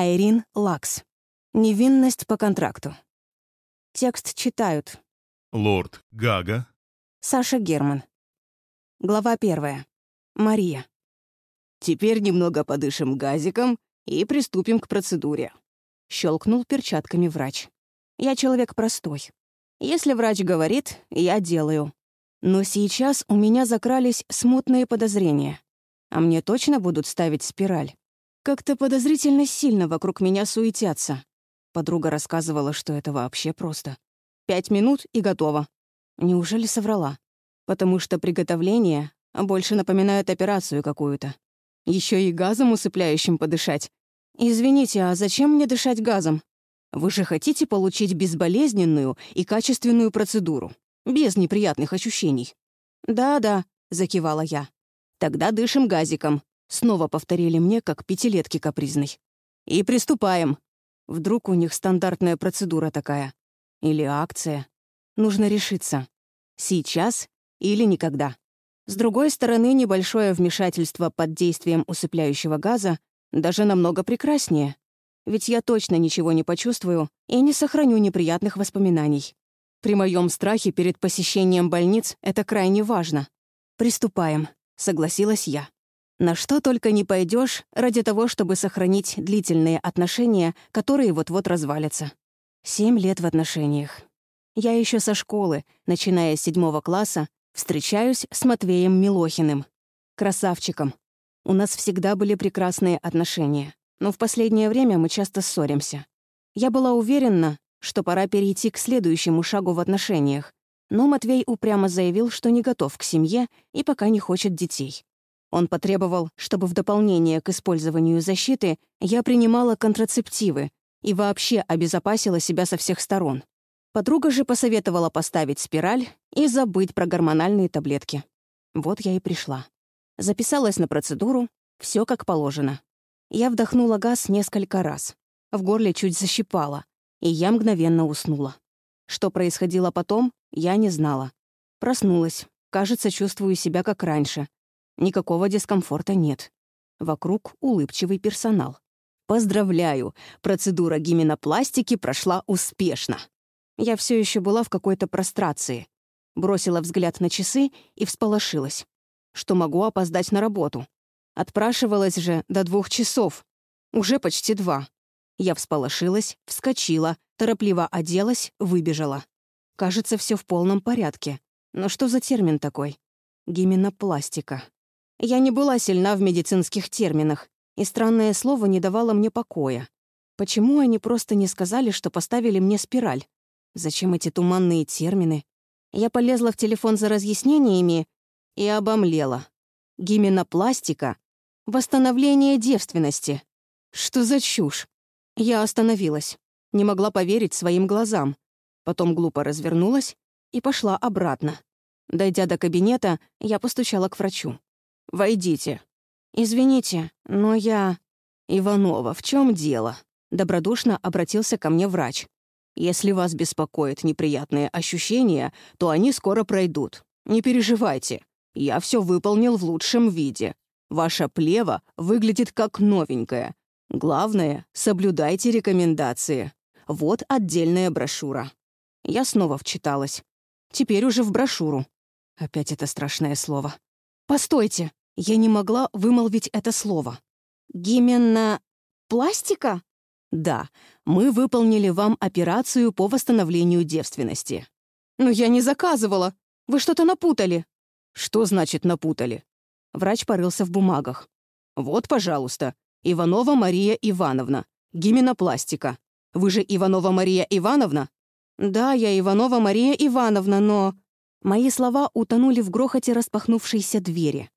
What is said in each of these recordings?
Айрин Лакс. Невинность по контракту. Текст читают. Лорд Гага. Саша Герман. Глава первая. Мария. Теперь немного подышим газиком и приступим к процедуре. Щелкнул перчатками врач. Я человек простой. Если врач говорит, я делаю. Но сейчас у меня закрались смутные подозрения. А мне точно будут ставить спираль? Как-то подозрительно сильно вокруг меня суетятся. Подруга рассказывала, что это вообще просто. Пять минут и готово. Неужели соврала? Потому что приготовление больше напоминает операцию какую-то. Еще и газом усыпляющим подышать. Извините, а зачем мне дышать газом? Вы же хотите получить безболезненную и качественную процедуру, без неприятных ощущений. Да-да, закивала я. Тогда дышим газиком. Снова повторили мне, как пятилетки капризной. И приступаем. Вдруг у них стандартная процедура такая. Или акция. Нужно решиться. Сейчас или никогда. С другой стороны, небольшое вмешательство под действием усыпляющего газа даже намного прекраснее. Ведь я точно ничего не почувствую и не сохраню неприятных воспоминаний. При моем страхе перед посещением больниц это крайне важно. «Приступаем», — согласилась я. На что только не пойдешь ради того, чтобы сохранить длительные отношения, которые вот-вот развалятся. Семь лет в отношениях. Я еще со школы, начиная с седьмого класса, встречаюсь с Матвеем Милохиным. Красавчиком. У нас всегда были прекрасные отношения, но в последнее время мы часто ссоримся. Я была уверена, что пора перейти к следующему шагу в отношениях, но Матвей упрямо заявил, что не готов к семье и пока не хочет детей. Он потребовал, чтобы в дополнение к использованию защиты я принимала контрацептивы и вообще обезопасила себя со всех сторон. Подруга же посоветовала поставить спираль и забыть про гормональные таблетки. Вот я и пришла. Записалась на процедуру, все как положено. Я вдохнула газ несколько раз. В горле чуть защипало, и я мгновенно уснула. Что происходило потом, я не знала. Проснулась. Кажется, чувствую себя как раньше. Никакого дискомфорта нет. Вокруг улыбчивый персонал. Поздравляю, процедура гименопластики прошла успешно. Я все еще была в какой-то прострации. Бросила взгляд на часы и всполошилась, что могу опоздать на работу. Отпрашивалась же до двух часов. Уже почти два. Я всполошилась, вскочила, торопливо оделась, выбежала. Кажется, все в полном порядке. Но что за термин такой? Гименопластика. Я не была сильна в медицинских терминах, и странное слово не давало мне покоя. Почему они просто не сказали, что поставили мне спираль? Зачем эти туманные термины? Я полезла в телефон за разъяснениями и обомлела. Гименопластика — восстановление девственности. Что за чушь? Я остановилась. Не могла поверить своим глазам. Потом глупо развернулась и пошла обратно. Дойдя до кабинета, я постучала к врачу. «Войдите». «Извините, но я...» «Иванова, в чем дело?» Добродушно обратился ко мне врач. «Если вас беспокоят неприятные ощущения, то они скоро пройдут. Не переживайте. Я все выполнил в лучшем виде. Ваша плева выглядит как новенькая. Главное, соблюдайте рекомендации. Вот отдельная брошюра». Я снова вчиталась. Теперь уже в брошюру. Опять это страшное слово. «Постойте!» Я не могла вымолвить это слово. «Гименно... пластика?» «Да, мы выполнили вам операцию по восстановлению девственности». «Но я не заказывала. Вы что-то напутали». «Что значит напутали?» Врач порылся в бумагах. «Вот, пожалуйста, Иванова Мария Ивановна, гименопластика. Вы же Иванова Мария Ивановна?» «Да, я Иванова Мария Ивановна, но...» Мои слова утонули в грохоте распахнувшейся двери.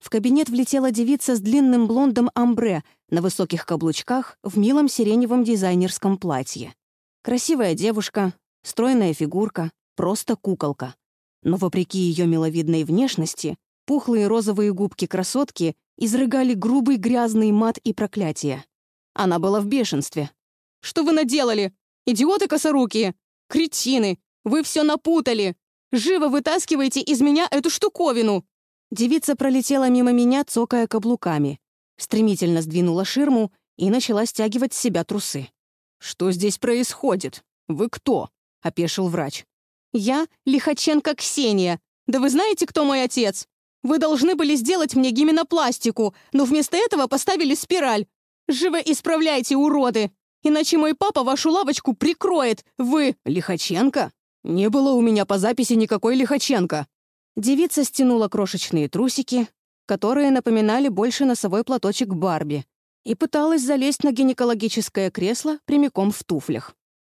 В кабинет влетела девица с длинным блондом амбре на высоких каблучках в милом сиреневом дизайнерском платье. Красивая девушка, стройная фигурка, просто куколка. Но вопреки ее миловидной внешности, пухлые розовые губки красотки изрыгали грубый грязный мат и проклятие. Она была в бешенстве. «Что вы наделали? Идиоты косорукие! Кретины! Вы все напутали! Живо вытаскивайте из меня эту штуковину!» Девица пролетела мимо меня, цокая каблуками. Стремительно сдвинула ширму и начала стягивать с себя трусы. «Что здесь происходит? Вы кто?» — опешил врач. «Я Лихаченко Ксения. Да вы знаете, кто мой отец? Вы должны были сделать мне гименопластику, но вместо этого поставили спираль. Живо исправляйте, уроды! Иначе мой папа вашу лавочку прикроет. Вы...» «Лихаченко? Не было у меня по записи никакой Лихаченко». Девица стянула крошечные трусики, которые напоминали больше носовой платочек Барби, и пыталась залезть на гинекологическое кресло прямиком в туфлях.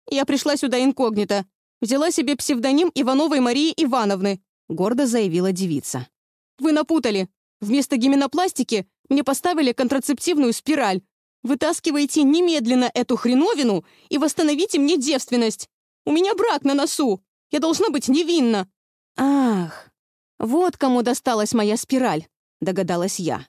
«Я пришла сюда инкогнито. Взяла себе псевдоним Ивановой Марии Ивановны», — гордо заявила девица. «Вы напутали. Вместо гименопластики мне поставили контрацептивную спираль. Вытаскивайте немедленно эту хреновину и восстановите мне девственность. У меня брак на носу. Я должна быть невинна». «Ах, вот кому досталась моя спираль», — догадалась я.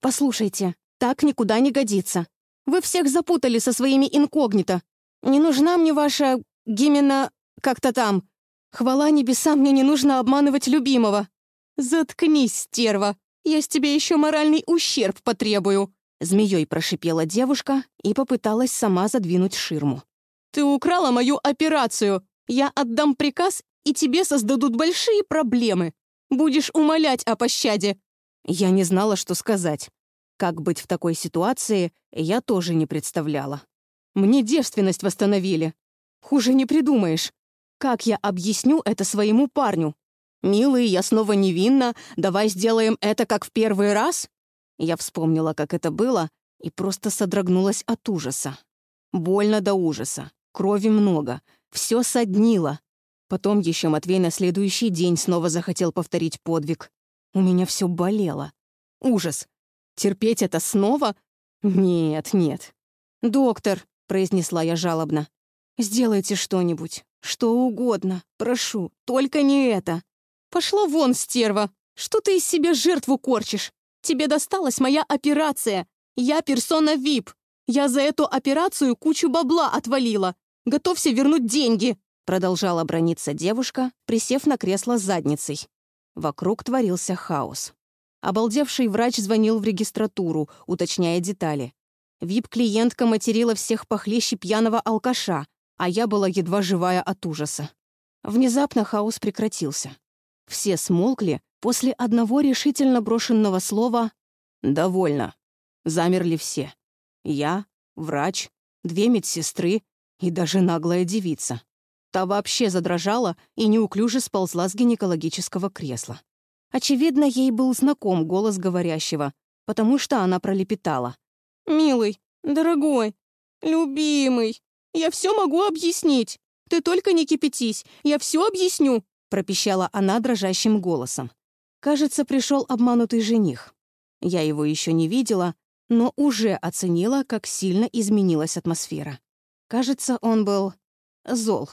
«Послушайте, так никуда не годится. Вы всех запутали со своими инкогнито. Не нужна мне ваша гимена... как-то там. Хвала небесам, мне не нужно обманывать любимого. Заткнись, стерва. Я с тебя еще моральный ущерб потребую». Змеей прошипела девушка и попыталась сама задвинуть ширму. «Ты украла мою операцию. Я отдам приказ, и тебе создадут большие проблемы. Будешь умолять о пощаде». Я не знала, что сказать. Как быть в такой ситуации, я тоже не представляла. Мне девственность восстановили. Хуже не придумаешь. Как я объясню это своему парню? «Милый, я снова невинна, давай сделаем это как в первый раз?» Я вспомнила, как это было, и просто содрогнулась от ужаса. Больно до ужаса, крови много, все соднило. Потом еще Матвей на следующий день снова захотел повторить подвиг. У меня все болело. Ужас, Терпеть это снова? Нет, нет. «Доктор», — произнесла я жалобно, — «сделайте что-нибудь, что угодно, прошу, только не это». «Пошла вон, стерва! Что ты из себя жертву корчишь? Тебе досталась моя операция. Я персона ВИП. Я за эту операцию кучу бабла отвалила. Готовься вернуть деньги!» Продолжала брониться девушка, присев на кресло с задницей. Вокруг творился хаос. Обалдевший врач звонил в регистратуру, уточняя детали. Вип-клиентка материла всех похлеще пьяного алкаша, а я была едва живая от ужаса. Внезапно хаос прекратился. Все смолкли после одного решительно брошенного слова «довольно». Замерли все. Я, врач, две медсестры и даже наглая девица. Та вообще задрожала и неуклюже сползла с гинекологического кресла. Очевидно, ей был знаком голос говорящего, потому что она пролепетала. «Милый, дорогой, любимый, я все могу объяснить. Ты только не кипятись, я все объясню», пропищала она дрожащим голосом. Кажется, пришел обманутый жених. Я его еще не видела, но уже оценила, как сильно изменилась атмосфера. Кажется, он был зол.